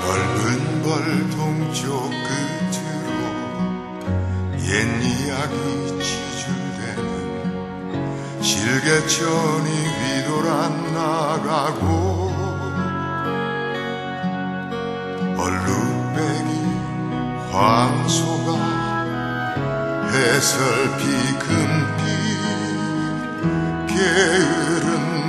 넓은 벌 동쪽 끝으로 옛 이야기 지줄대는 실개천이 휘돌아 나가고 얼룩배기 황소가 해설피 금빛 게으른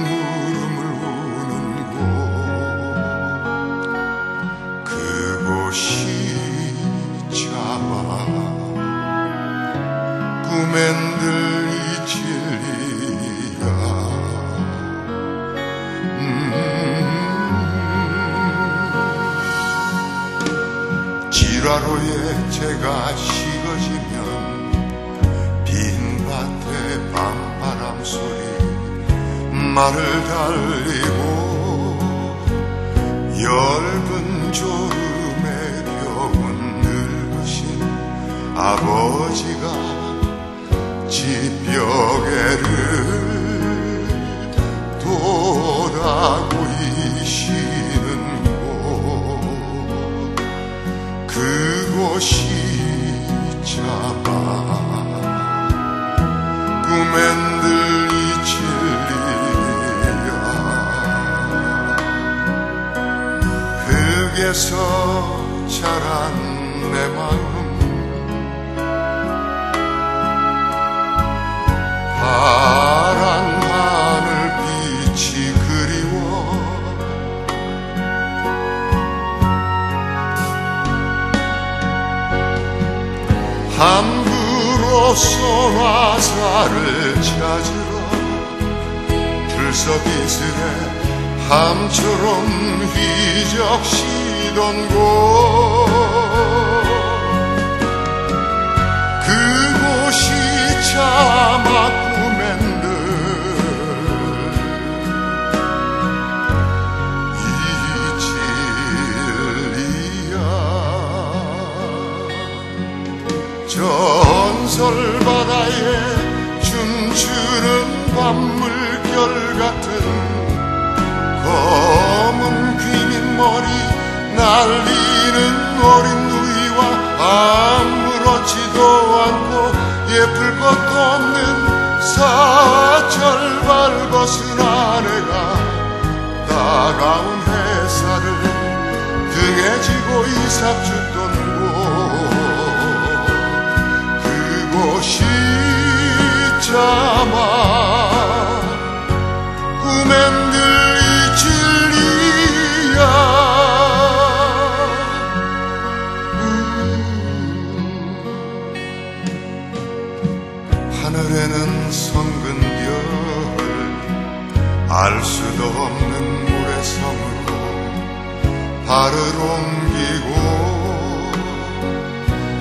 음. 지라로에 제가 식어지면 빈 밭에 밤바람 소리 말을 달리고 엷은 졸음에 겨운 늙으신 아버지가 집벽에를 돌아보 꿈엔들 이칠리야 흙에서 자란 내 마음. 파란 하늘 빛이 그리워. 함 부로써 화살을 찾으러 들썩이스레 함처럼 휘적시던 곳. 그 전설 바다에 춤추는 밤물결 같은 검은 귀민 머리 날리는 어린 누이와 아무렇지도 않고 예쁠 것도 없는 사철 밟벗은 아내가 따가운 햇살을 등에 지고 이삭 죽 그곳이 차마 꿈엔들 이칠리야. 하늘에는 성근 별 알 수도 없는 모래성으로 발을 옮기고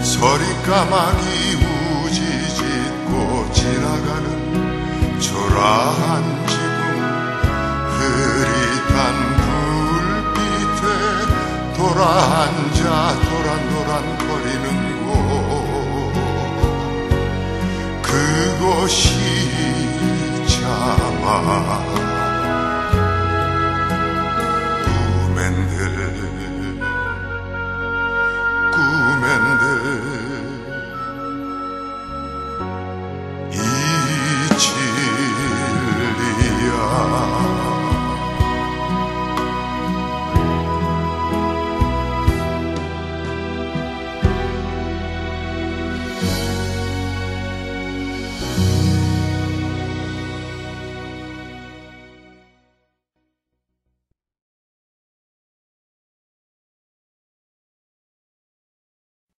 서리 까마귀 우 초라한 지붕 흐릿한 불빛에 돌아앉아 도란도란 거리는 곳. 그곳이 차마